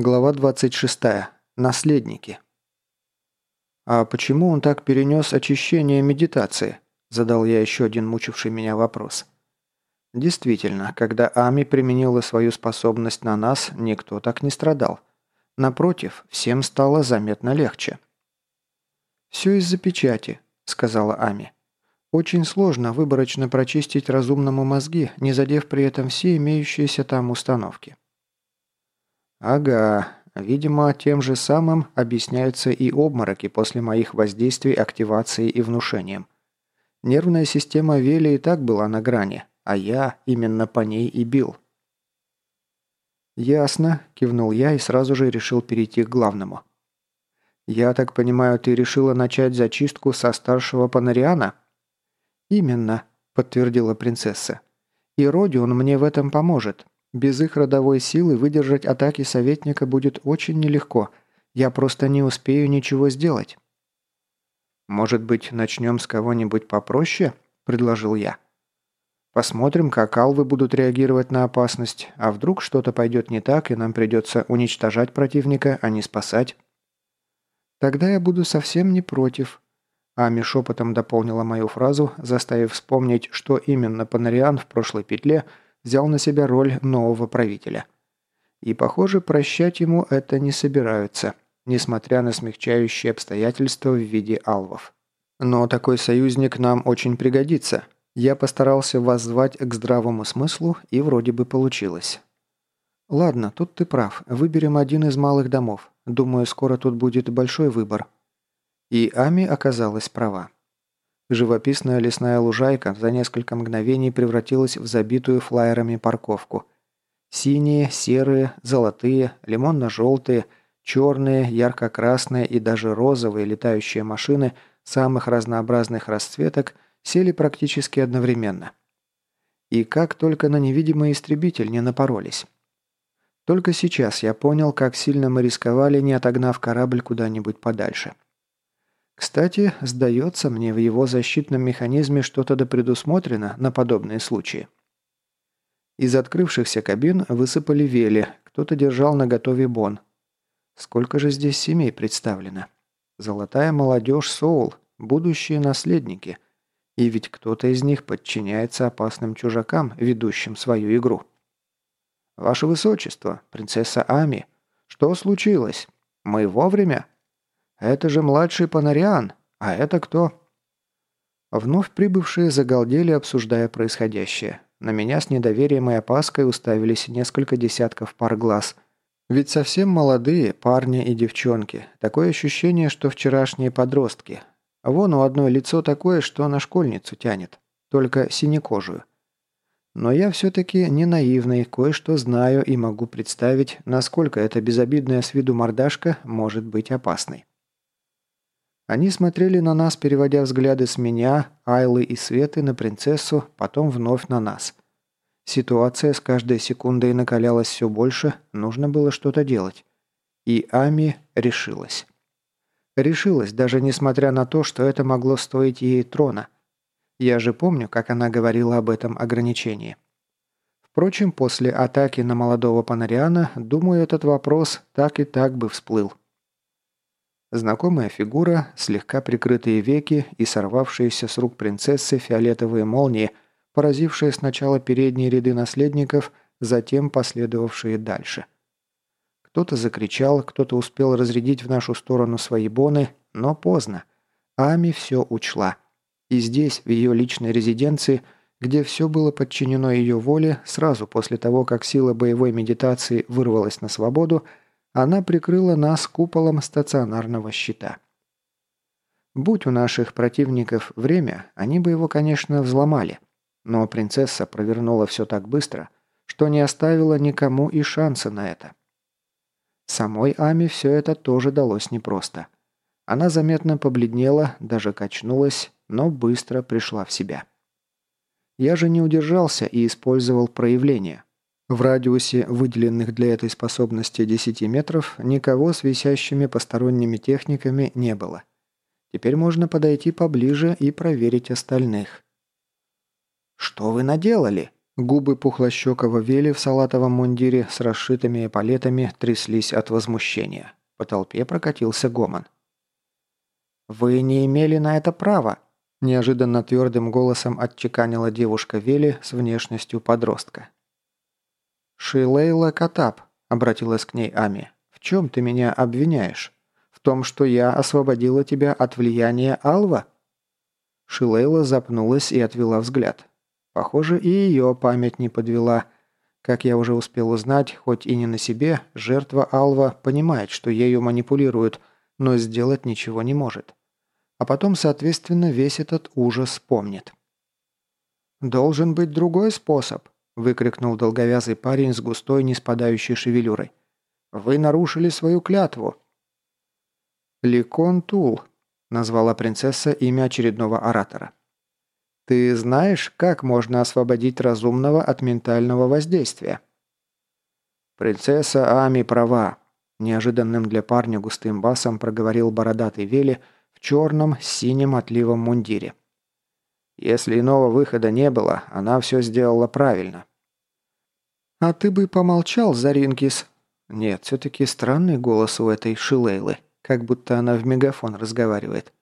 Глава 26. Наследники. «А почему он так перенес очищение медитации?» – задал я еще один мучивший меня вопрос. Действительно, когда Ами применила свою способность на нас, никто так не страдал. Напротив, всем стало заметно легче. «Все из-за печати», – сказала Ами. «Очень сложно выборочно прочистить разумному мозги, не задев при этом все имеющиеся там установки». «Ага. Видимо, тем же самым объясняются и обмороки после моих воздействий активацией и внушением. Нервная система Вели и так была на грани, а я именно по ней и бил». «Ясно», – кивнул я и сразу же решил перейти к главному. «Я так понимаю, ты решила начать зачистку со старшего Панариана?» «Именно», – подтвердила принцесса. «И Родион мне в этом поможет. Без их родовой силы выдержать атаки советника будет очень нелегко. Я просто не успею ничего сделать». «Может быть, начнем с кого-нибудь попроще?» – предложил я. «Посмотрим, как алвы будут реагировать на опасность, а вдруг что-то пойдет не так, и нам придется уничтожать противника, а не спасать». «Тогда я буду совсем не против», Ами шепотом дополнила мою фразу, заставив вспомнить, что именно Панариан в прошлой петле – взял на себя роль нового правителя. И, похоже, прощать ему это не собираются, несмотря на смягчающие обстоятельства в виде алвов. Но такой союзник нам очень пригодится. Я постарался воззвать к здравому смыслу, и вроде бы получилось. «Ладно, тут ты прав. Выберем один из малых домов. Думаю, скоро тут будет большой выбор». И Ами оказалась права. Живописная лесная лужайка за несколько мгновений превратилась в забитую флайерами парковку. Синие, серые, золотые, лимонно-желтые, черные, ярко-красные и даже розовые летающие машины самых разнообразных расцветок сели практически одновременно. И как только на невидимый истребитель не напоролись. Только сейчас я понял, как сильно мы рисковали, не отогнав корабль куда-нибудь подальше. Кстати, сдается мне, в его защитном механизме что-то да предусмотрено на подобные случаи. Из открывшихся кабин высыпали вели, кто-то держал на готове бон. Сколько же здесь семей представлено? Золотая молодежь Соул, будущие наследники. И ведь кто-то из них подчиняется опасным чужакам, ведущим свою игру. «Ваше Высочество, принцесса Ами, что случилось? Мы вовремя?» Это же младший Панариан. А это кто?» Вновь прибывшие загалдели, обсуждая происходящее. На меня с недоверием и опаской уставились несколько десятков пар глаз. Ведь совсем молодые парни и девчонки. Такое ощущение, что вчерашние подростки. Вон у одной лицо такое, что на школьницу тянет. Только синекожую. Но я все-таки не наивный, кое-что знаю и могу представить, насколько эта безобидная с виду мордашка может быть опасной. Они смотрели на нас, переводя взгляды с меня, Айлы и Светы на принцессу, потом вновь на нас. Ситуация с каждой секундой накалялась все больше, нужно было что-то делать. И Ами решилась. Решилась, даже несмотря на то, что это могло стоить ей трона. Я же помню, как она говорила об этом ограничении. Впрочем, после атаки на молодого Панариана, думаю, этот вопрос так и так бы всплыл. Знакомая фигура, слегка прикрытые веки и сорвавшиеся с рук принцессы фиолетовые молнии, поразившие сначала передние ряды наследников, затем последовавшие дальше. Кто-то закричал, кто-то успел разрядить в нашу сторону свои боны, но поздно. Ами все учла. И здесь, в ее личной резиденции, где все было подчинено ее воле, сразу после того, как сила боевой медитации вырвалась на свободу, она прикрыла нас куполом стационарного щита. Будь у наших противников время, они бы его, конечно, взломали. Но принцесса провернула все так быстро, что не оставила никому и шанса на это. Самой Ами все это тоже далось непросто. Она заметно побледнела, даже качнулась, но быстро пришла в себя. Я же не удержался и использовал проявление. В радиусе выделенных для этой способности 10 метров никого с висящими посторонними техниками не было. Теперь можно подойти поближе и проверить остальных. «Что вы наделали?» – Губы пухлощекого Вели в салатовом мундире с расшитыми эполетами тряслись от возмущения. По толпе прокатился гомон. «Вы не имели на это права», – неожиданно твердым голосом отчеканила девушка Вели с внешностью подростка. «Шилейла Катап», – обратилась к ней Ами, – «в чем ты меня обвиняешь? В том, что я освободила тебя от влияния Алва?» Шилейла запнулась и отвела взгляд. Похоже, и ее память не подвела. Как я уже успел узнать, хоть и не на себе, жертва Алва понимает, что ею манипулируют, но сделать ничего не может. А потом, соответственно, весь этот ужас помнит. «Должен быть другой способ», – выкрикнул долговязый парень с густой, неспадающей шевелюрой. «Вы нарушили свою клятву». «Ликон Тул», – назвала принцесса имя очередного оратора. «Ты знаешь, как можно освободить разумного от ментального воздействия?» «Принцесса Ами права», – неожиданным для парня густым басом проговорил бородатый Вели – в черном с синим отливом мундире. Если иного выхода не было, она все сделала правильно. «А ты бы помолчал, Заринкис?» Нет, все-таки странный голос у этой Шилейлы, как будто она в мегафон разговаривает.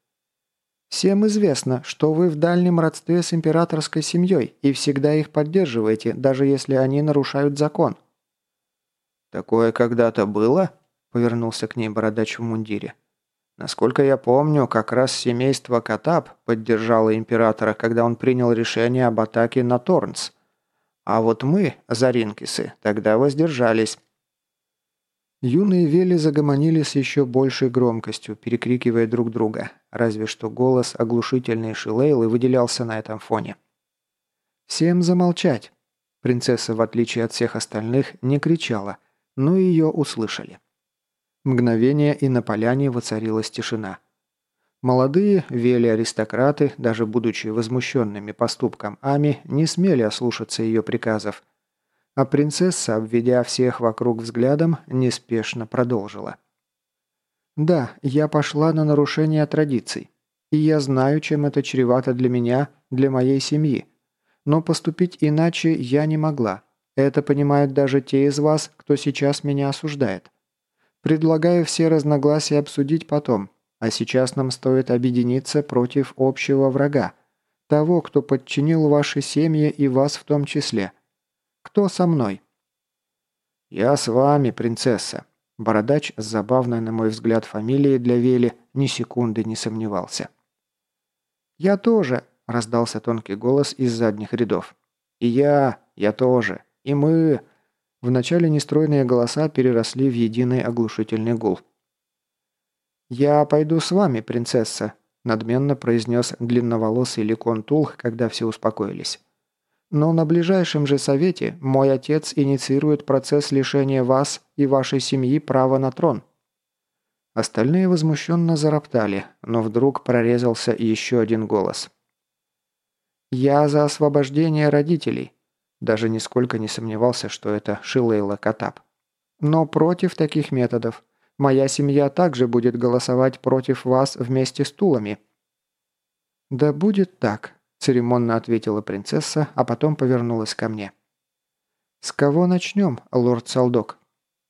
«Всем известно, что вы в дальнем родстве с императорской семьей и всегда их поддерживаете, даже если они нарушают закон». «Такое когда-то было?» – повернулся к ней бородач в мундире. Насколько я помню, как раз семейство Катап поддержало императора, когда он принял решение об атаке на Торнс. А вот мы, Заринкисы, тогда воздержались. Юные вели загомонили с еще большей громкостью, перекрикивая друг друга, разве что голос оглушительной Шилейлы выделялся на этом фоне. «Всем замолчать!» Принцесса, в отличие от всех остальных, не кричала, но ее услышали. Мгновение, и на поляне воцарилась тишина. Молодые вели-аристократы, даже будучи возмущенными поступком Ами, не смели ослушаться ее приказов. А принцесса, обведя всех вокруг взглядом, неспешно продолжила. «Да, я пошла на нарушение традиций. И я знаю, чем это чревато для меня, для моей семьи. Но поступить иначе я не могла. Это понимают даже те из вас, кто сейчас меня осуждает. Предлагаю все разногласия обсудить потом, а сейчас нам стоит объединиться против общего врага, того, кто подчинил ваши семьи и вас в том числе. Кто со мной?» «Я с вами, принцесса», Бородач с забавной, на мой взгляд, фамилией для Вели ни секунды не сомневался. «Я тоже», – раздался тонкий голос из задних рядов. «И я, я тоже, и мы...» Вначале нестройные голоса переросли в единый оглушительный гул. «Я пойду с вами, принцесса», – надменно произнес длинноволосый Ликон Тул, когда все успокоились. «Но на ближайшем же совете мой отец инициирует процесс лишения вас и вашей семьи права на трон». Остальные возмущенно зароптали, но вдруг прорезался еще один голос. «Я за освобождение родителей. Даже нисколько не сомневался, что это Шилейла Катап. Но против таких методов. Моя семья также будет голосовать против вас вместе с Тулами». «Да будет так», – церемонно ответила принцесса, а потом повернулась ко мне. «С кого начнем, лорд Салдок?»